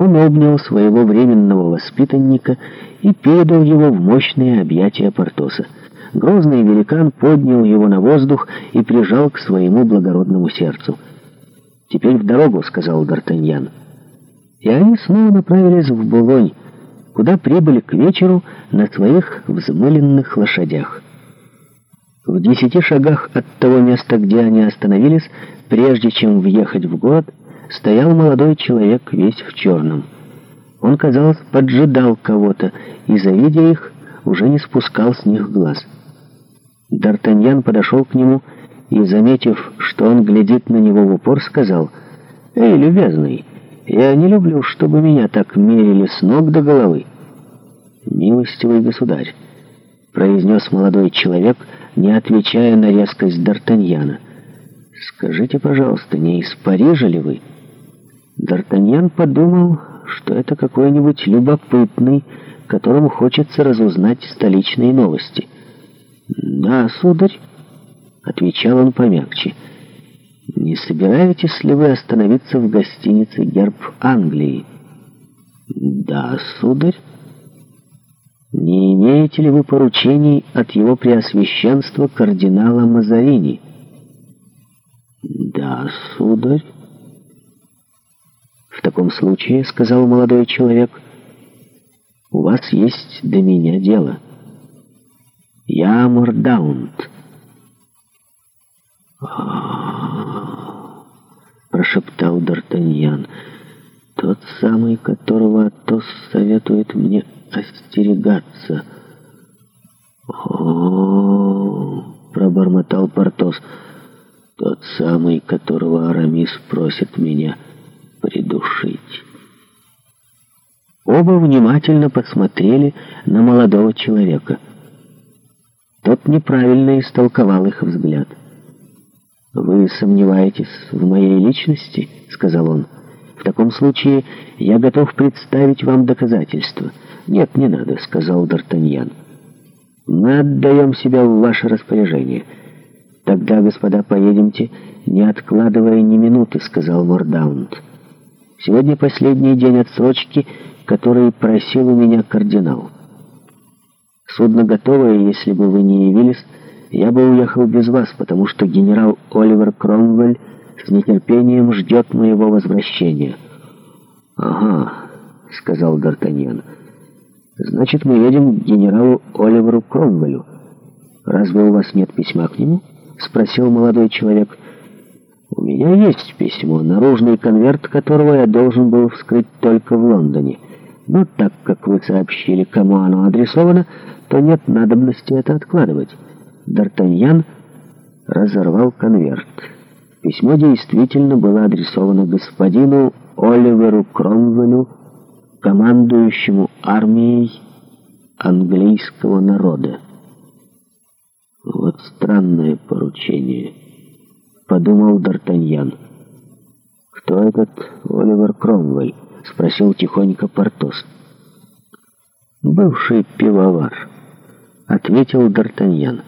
Он обнял своего временного воспитанника и передал его в мощные объятия Портоса. Грозный великан поднял его на воздух и прижал к своему благородному сердцу. «Теперь в дорогу», — сказал Д'Артаньян. И они снова направились в Булонь, куда прибыли к вечеру на своих взмыленных лошадях. В десяти шагах от того места, где они остановились, прежде чем въехать в город, — стоял молодой человек весь в черном. Он, казалось, поджидал кого-то и, завидя их, уже не спускал с них глаз. Д'Артаньян подошел к нему и, заметив, что он глядит на него в упор, сказал «Эй, любезный, я не люблю, чтобы меня так мерили с ног до головы». «Милостивый государь», — произнес молодой человек, не отвечая на резкость Д'Артаньяна. «Скажите, пожалуйста, не из Парижа ли вы?» Д'Артаньян подумал, что это какой-нибудь любопытный, которому хочется разузнать столичные новости. «Да, сударь», — отвечал он помягче, — «не собираетесь ли вы остановиться в гостинице «Герб Англии»?» «Да, сударь». «Не имеете ли вы поручений от его преосвященства кардинала Мазарини?» «Да, сударь» таком случае, — сказал молодой человек, — у вас есть до меня дело. Я Мордаунд. А, — прошептал Д'Артаньян, — тот самый, которого Атос советует мне остерегаться. — О-о-о! — пробормотал Портос. — Тот самый, которого Арамис просит меня остерегаться придушить. Оба внимательно посмотрели на молодого человека. Тот неправильно истолковал их взгляд. «Вы сомневаетесь в моей личности?» — сказал он. «В таком случае я готов представить вам доказательства». «Нет, не надо», — сказал Д'Артаньян. «Мы отдаем себя в ваше распоряжение». «Тогда, господа, поедемте, не откладывая ни минуты», — сказал Мордаунд. Сегодня последний день отсрочки, который просил у меня кардинал. Судно готово, и если бы вы не явились, я бы уехал без вас, потому что генерал Оливер Кромвель с нетерпением ждет моего возвращения. — Ага, — сказал Д'Артаньян. — Значит, мы едем к генералу Оливеру Кромвелю. Разве у вас нет письма к нему? — спросил молодой человек. — меня есть письмо, наружный конверт которого я должен был вскрыть только в Лондоне. Но так как вы сообщили, кому оно адресовано, то нет надобности это откладывать. Д'Артаньян разорвал конверт. Письмо действительно было адресовано господину Оливеру Кромвелю, командующему армией английского народа. Вот странное поручение подумал Д'Артаньян. «Кто этот Оливер Кромвель?» — спросил тихонько Портос. «Бывший пивовар», — ответил Д'Артаньян.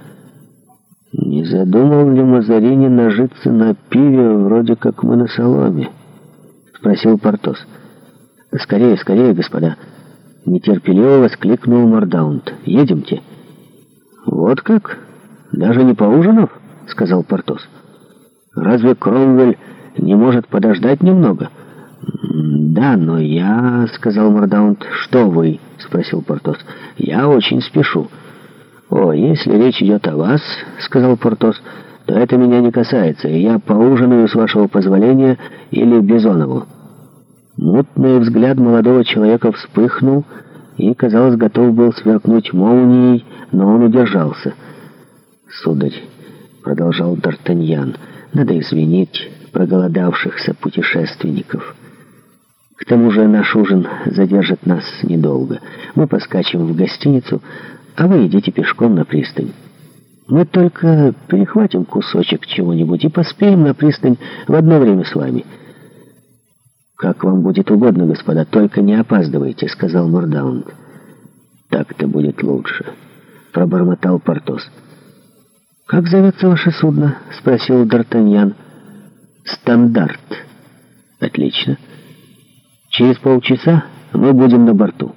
«Не задумал ли Мазарини нажиться на пиве, вроде как мы на соломе?» — спросил Портос. «Скорее, скорее, господа!» — нетерпеливо воскликнул Мордаунд. «Едемте!» «Вот как? Даже не поужинав?» — сказал Портос. «Портос». Разве Кромвель не может подождать немного? Да, но я, сказал Мордаунд. Что вы? спросил Портос. Я очень спешу. О, если речь идет о вас, сказал Портос, то это меня не касается, и я поужинаю с вашего позволения или Бизонову. Мутный взгляд молодого человека вспыхнул и, казалось, готов был сверкнуть молнией, но он удержался. Сударь, продолжал Д'Артаньян, — надо извинить проголодавшихся путешественников. К тому же наш ужин задержит нас недолго. Мы поскачем в гостиницу, а вы идите пешком на пристань. Мы только перехватим кусочек чего-нибудь и поспеем на пристань в одно время с вами. «Как вам будет угодно, господа, только не опаздывайте», — сказал Мордаунд. «Так-то будет лучше», — пробормотал Портос. «Портос». «Как зовется ваше судно?» — спросил Д'Артаньян. «Стандарт». «Отлично. Через полчаса мы будем на борту».